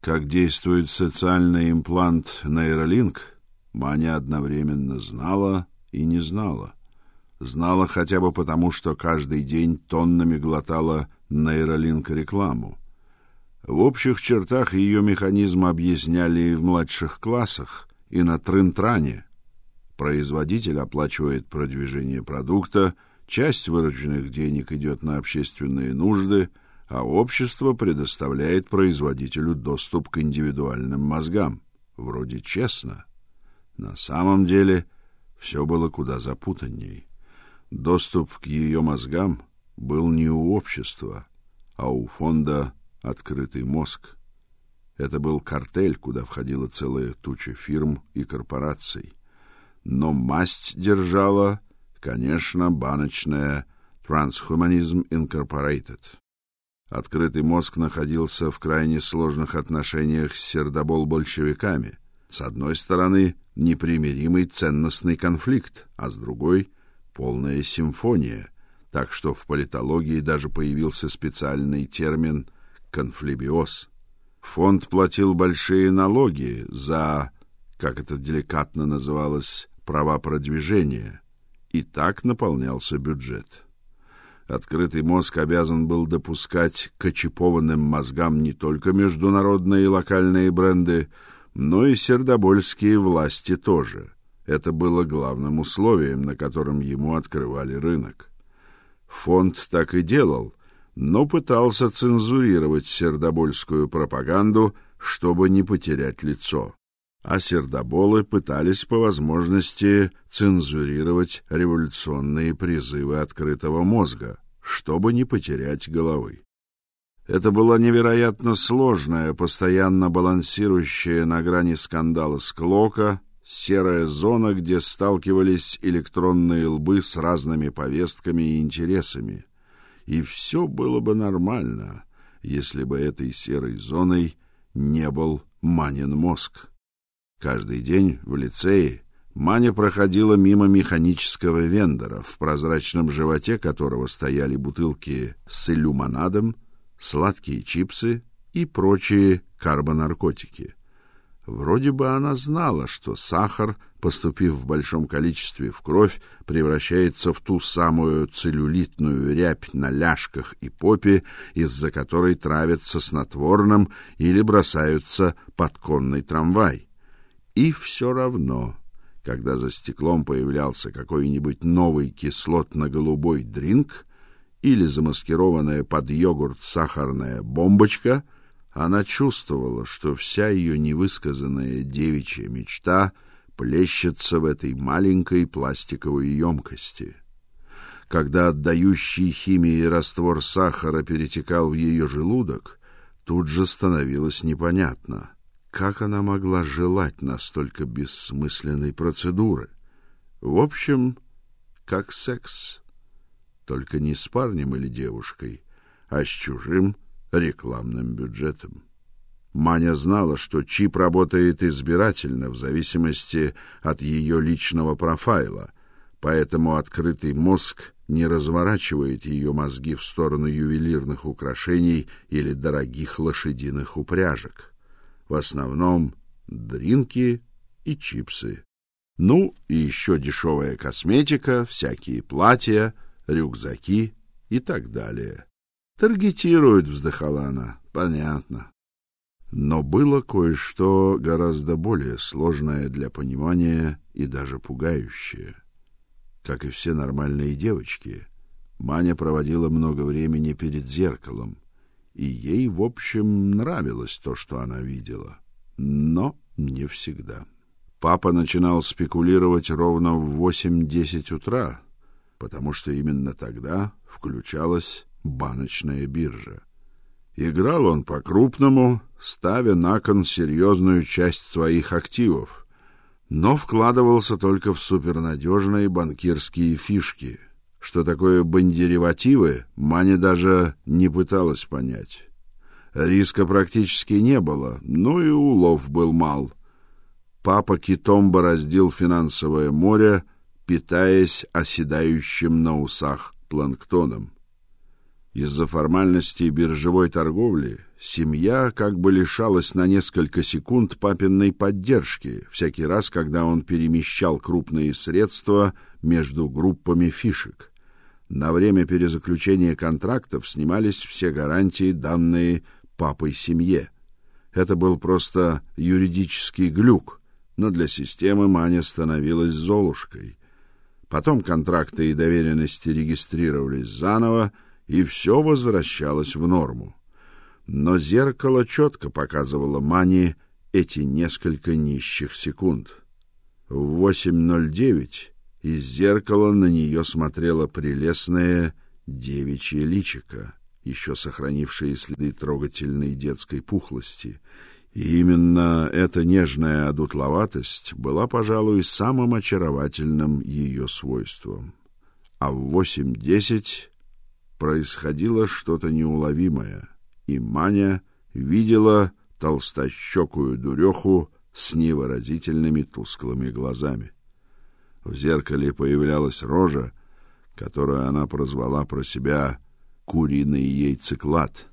Как действует социальный имплант нейролинк, Маня одновременно знала и не знала. Знала хотя бы потому, что каждый день тоннами глотала нейролинк рекламу. В общих чертах ее механизм объясняли и в младших классах, и на трынтране. Производитель оплачивает продвижение продукта, часть вырученных денег идет на общественные нужды, а общество предоставляет производителю доступ к индивидуальным мозгам. Вроде честно. На самом деле все было куда запутанней. Доступ к ее мозгам был не у общества, а у фонда «Открытый мозг». Это был картель, куда входила целая туча фирм и корпораций. Но масть держала, конечно, баночная Transhumanism Incorporated. Открытый мозг находился в крайне сложных отношениях с сердобол-большевиками. С одной стороны, непримиримый ценностный конфликт, а с другой полная симфония. Так что в политологии даже появился специальный термин конфлибиоз. Фонд платил большие налоги за, как это деликатно называлось, права продвижения, и так наполнялся бюджет. Открытый мозг обязан был допускать к очипованным мозгам не только международные и локальные бренды, но и сердобольские власти тоже. Это было главным условием, на котором ему открывали рынок. Фонд так и делал, но пытался цензурировать сердобольскую пропаганду, чтобы не потерять лицо. А сердоболы пытались по возможности цензурировать революционные призывы открытого мозга, чтобы не потерять головы. Это была невероятно сложная, постоянно балансирующая на грани скандала склока, серая зона, где сталкивались электронные лбы с разными повестками и интересами. И все было бы нормально, если бы этой серой зоной не был Манин мозг. Каждый день в лицее Маня проходила мимо механического вендора, в прозрачном животе которого стояли бутылки с иллюминадом, сладкие чипсы и прочие карбонаркотики. Вроде бы она знала, что сахар, поступив в большом количестве в кровь, превращается в ту самую целлюлитную рябь на ляжках и попе, из-за которой травятся снотворным или бросаются под конный трамвай. И все равно, когда за стеклом появлялся какой-нибудь новый кислотно-голубой дринк или замаскированная под йогурт сахарная бомбочка — она чувствовала, что вся ее невысказанная девичья мечта плещется в этой маленькой пластиковой емкости. Когда отдающий химии раствор сахара перетекал в ее желудок, тут же становилось непонятно, как она могла желать настолько бессмысленной процедуры. В общем, как секс, только не с парнем или девушкой, а с чужим рекламным бюджетом. Маня знала, что чип работает избирательно в зависимости от ее личного профайла, поэтому открытый мозг не разворачивает ее мозги в сторону ювелирных украшений или дорогих лошадиных упряжек. В основном дринки и чипсы. Ну, и еще дешевая косметика, всякие платья, рюкзаки и так далее. Таргетируют, вздыхала она. Понятно. Но было кое-что гораздо более сложное для понимания и даже пугающее. Как и все нормальные девочки, Маня проводила много времени перед зеркалом, и ей, в общем, нравилось то, что она видела, но не всегда. Папа начинал спекулировать ровно в 8-10 утра, потому что именно тогда включалась баночная биржа. Играл он по-крупному, ставя на кон серьезную часть своих активов, но вкладывался только в супернадежные банкирские фишки. Что такое бандеривативы, Маня даже не пыталась понять. Риска практически не было, ну и улов был мал. Папа китом бороздил финансовое море, питаясь оседающим на усах планктоном. Из-за формальностей биржевой торговли семья как бы лишалась на несколько секунд папиной поддержки всякий раз, когда он перемещал крупные средства между группами фишек. На время перезаключения контрактов снимались все гарантии, данные папой семье. Это был просто юридический глюк, но для системы Маня становилась золушкой. Потом контракты и доверенности регистрировались заново, и все возвращалось в норму. Но зеркало четко показывало Мане эти несколько нищих секунд. В 8.09 из зеркала на нее смотрело прелестное девичье личико, еще сохранившее следы трогательной детской пухлости. И именно эта нежная одутловатость была, пожалуй, самым очаровательным ее свойством. А в 8.10 происходило что-то неуловимое, и Маня видела толстощекую дуреху с невыразительными тусклыми глазами. В зеркале появлялась рожа, которую она прозвала про себя куриный яйцеклад.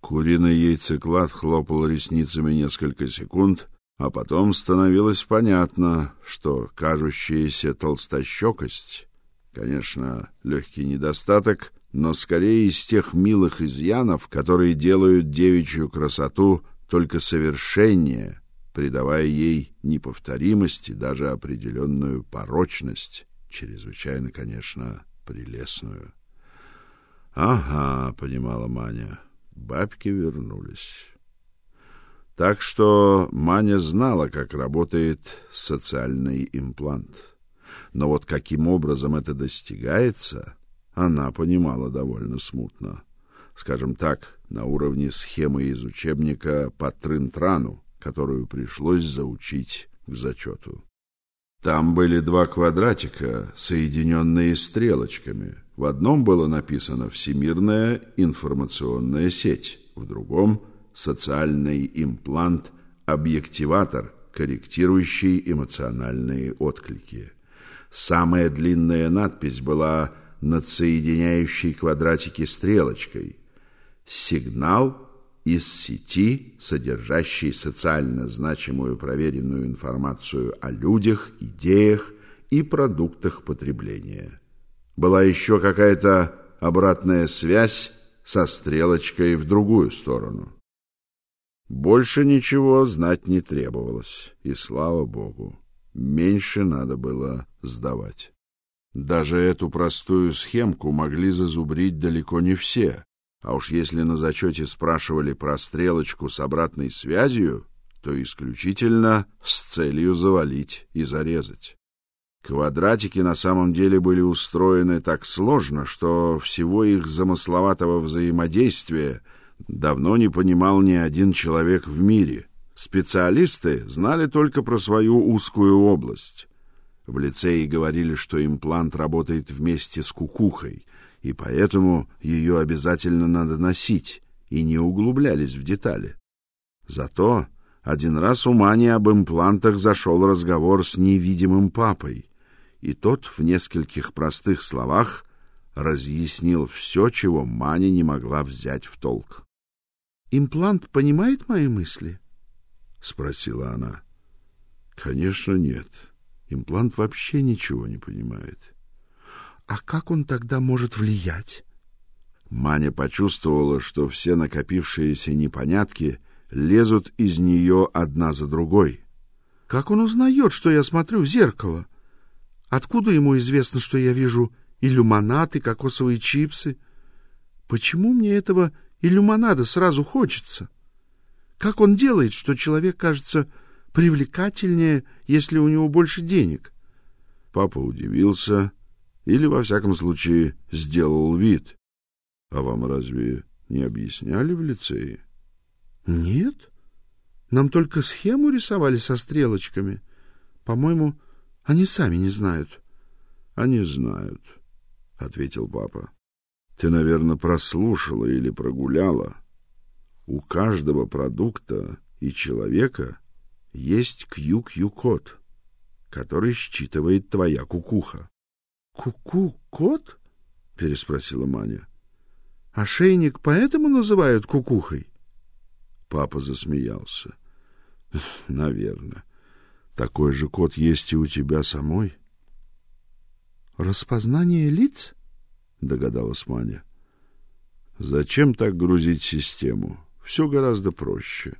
Куриный яйцеклад хлопал ресницами несколько секунд, а потом становилось понятно, что кажущаяся толстощекость, конечно, легкий недостаток, но скорее из тех милых изъянов, которые делают девичью красоту только совершеннее, придавая ей неповторимость и даже определенную порочность, чрезвычайно, конечно, прелестную. Ага, понимала Маня. Бабки вернулись. Так что Маня знала, как работает социальный имплант. Но вот каким образом это достигается, она понимала довольно смутно. Скажем так, на уровне схемы из учебника по трын-трану, которую пришлось заучить к зачету. Там были два квадратика, соединенные стрелочками. В одном было написано «Всемирная информационная сеть», в другом «Социальный имплант-объективатор, корректирующий эмоциональные отклики». Самая длинная надпись была над соединяющей квадратики стрелочкой. Сигнал из сети, содержащей социально значимую проверенную информацию о людях, идеях и продуктах потребления. Была еще какая-то обратная связь со стрелочкой в другую сторону. Больше ничего знать не требовалось, и слава богу, меньше надо было сдавать. Даже эту простую схемку могли зазубрить далеко не все. А уж если на зачете спрашивали про стрелочку с обратной связью, то исключительно с целью завалить и зарезать. Квадратики на самом деле были устроены так сложно, что всего их замысловатого взаимодействия давно не понимал ни один человек в мире. Специалисты знали только про свою узкую область. В лицее говорили, что имплант работает вместе с кукухой, и поэтому ее обязательно надо носить, и не углублялись в детали. Зато один раз у Мани об имплантах зашел разговор с невидимым папой, и тот в нескольких простых словах разъяснил все, чего Маня не могла взять в толк. Имплант понимает мои мысли? спросила она. Конечно, нет. Имплант вообще ничего не понимает. А как он тогда может влиять? Маня почувствовала, что все накопившиеся непонятки лезут из нее одна за другой. Как он узнает, что я смотрю в зеркало? Откуда ему известно, что я вижу иллюминаты, кокосовые чипсы? Почему мне этого иллюминада сразу хочется? Как он делает, что человек кажется привлекательнее, если у него больше денег. Папа удивился или во всяком случае сделал вид. А вам разве не объясняли в лицее? Нет. Нам только схему рисовали со стрелочками. По-моему, они сами не знают. Они знают, ответил папа. Ты, наверное, прослушала или прогуляла. У каждого продукта и человека есть QQ-код, который считывает твоя кукуха. Куку-код? переспросила Маня. Ошейник поэтому называют кукухой? Папа засмеялся. Наверное. Такой же код есть и у тебя самой. Распознание лиц? догадалась Маня. Зачем так грузить систему? Все гораздо проще.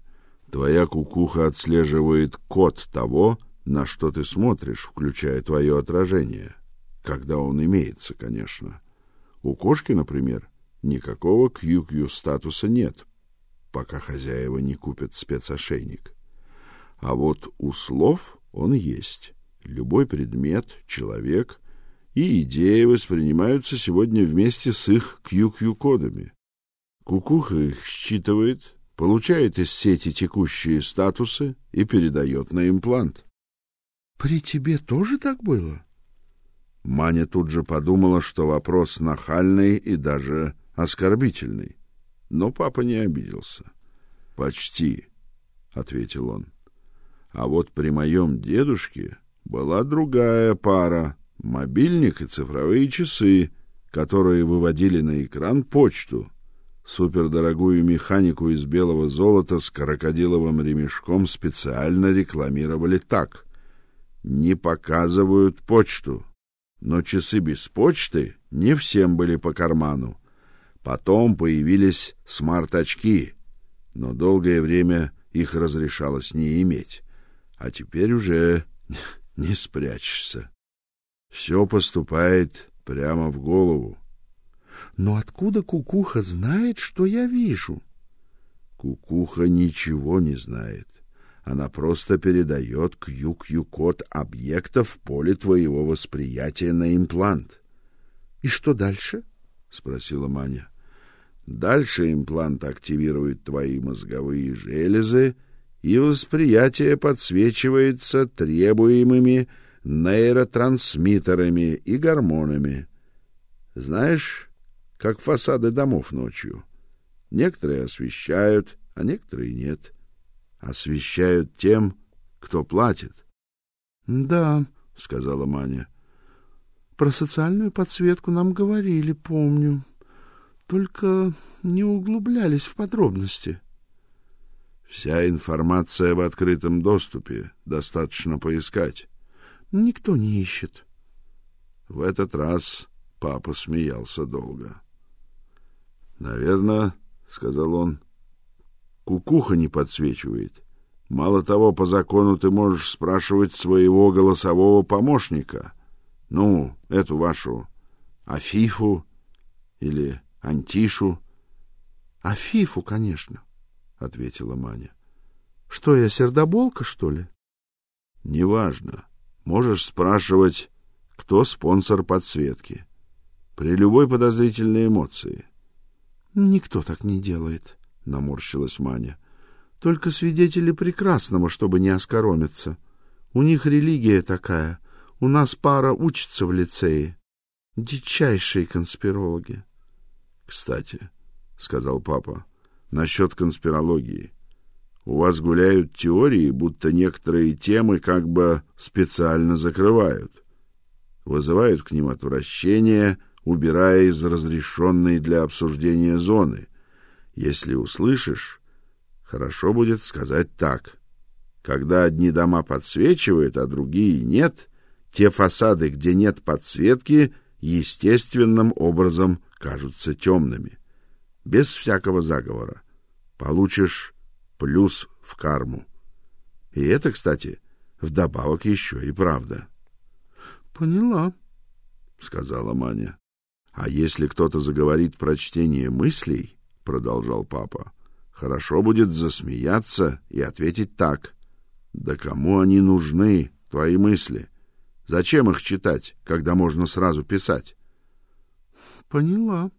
Твоя кукуха отслеживает код того, на что ты смотришь, включая твое отражение, когда он имеется, конечно. У кошки, например, никакого QQ статуса нет, пока хозяева не купят спецошейник. А вот у слов он есть. Любой предмет, человек и идеи воспринимаются сегодня вместе с их QQ-кодами. Кукуха их считывает, получает из сети текущие статусы и передает на имплант. При тебе тоже так было? Маня тут же подумала, что вопрос нахальный и даже оскорбительный. Но папа не обиделся. Почти, ответил он. А вот при моем дедушке была другая пара: мобильник и цифровые часы, которые выводили на экран почту. Супердорогую механику из белого золота с крокодиловым ремешком специально рекламировали так: не показывают почту. Но часы без почты не всем были по карману. Потом появились смарт-очки, но долгое время их разрешалось не иметь а теперь уже не спрячешься. Все поступает прямо в голову. Но откуда кукуха знает, что я вижу? Кукуха ничего не знает. Она просто передает QQ-код объекта в поле твоего восприятия на имплант. И что дальше? спросила Маня. Дальше имплант активирует твои мозговые железы и восприятие подсвечивается требуемыми нейротрансмиттерами и гормонами. Знаешь, как фасады домов ночью. Некоторые освещают, а некоторые нет. Освещают тем, кто платит. — Да, — сказала Маня. — Про социальную подсветку нам говорили, помню. Только не углублялись в подробности. Вся информация в открытом доступе, достаточно поискать. Никто не ищет. В этот раз папа смеялся долго. Наверное, сказал он. Кукуха не подсвечивает. Мало того, по закону ты можешь спрашивать своего голосового помощника. Ну, эту вашу Афифу или Антишу. Афифу, конечно ответила Маня. Что я сердоболка, что ли? Неважно. Можешь спрашивать, кто спонсор подсветки. При любой подозрительной эмоции. Никто так не делает, наморщилась Маня. Только свидетели прекрасного, чтобы не оскоромиться. У них религия такая. У нас пара учится в лицее. Дичайшие конспирологи. Кстати, сказал папа, насчет конспирологии. У вас гуляют теории, будто некоторые темы как бы специально закрывают, вызывают к ним отвращение, убирая из разрешенной для обсуждения зоны. Если услышишь, хорошо будет сказать так: когда одни дома подсвечивают, а другие нет, те фасады, где нет подсветки, естественным образом кажутся темными без всякого заговора. Получишь плюс в карму. И это, кстати, вдобавок еще и правда. Поняла, сказала Маня. А если кто-то заговорит про чтение мыслей, продолжал папа, хорошо будет засмеяться и ответить так: да кому они нужны, твои мысли? Зачем их читать, когда можно сразу писать? Поняла,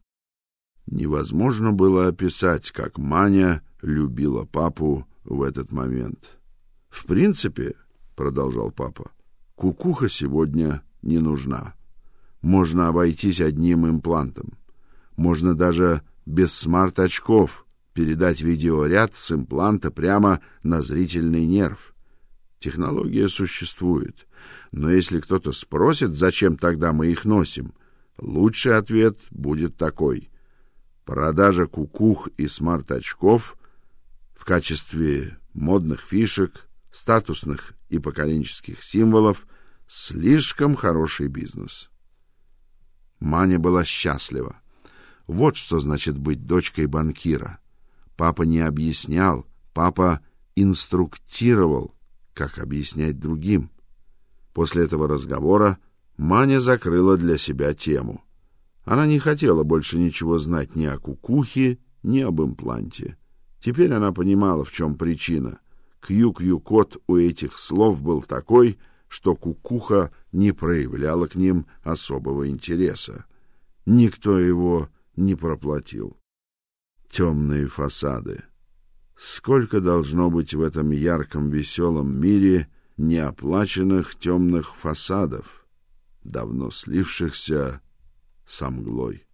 Невозможно было описать, как Маня любила папу в этот момент. В принципе, продолжал папа, кукуха сегодня не нужна. Можно обойтись одним имплантом. Можно даже без смарт-очков передать видеоряд с импланта прямо на зрительный нерв. Технология существует, но если кто-то спросит, зачем тогда мы их носим, лучший ответ будет такой: Продажа кукух и смарт-очков в качестве модных фишек, статусных и поколенческих символов слишком хороший бизнес. Маня была счастлива. Вот что значит быть дочкой банкира. Папа не объяснял, папа инструктировал, как объяснять другим. После этого разговора Маня закрыла для себя тему. Она не хотела больше ничего знать ни о кукухе, ни об импланте. Теперь она понимала, в чем причина. Кью-кью-код у этих слов был такой, что кукуха не проявляла к ним особого интереса. Никто его не проплатил. Темные фасады. Сколько должно быть в этом ярком веселом мире неоплаченных темных фасадов, давно слившихся со мглой.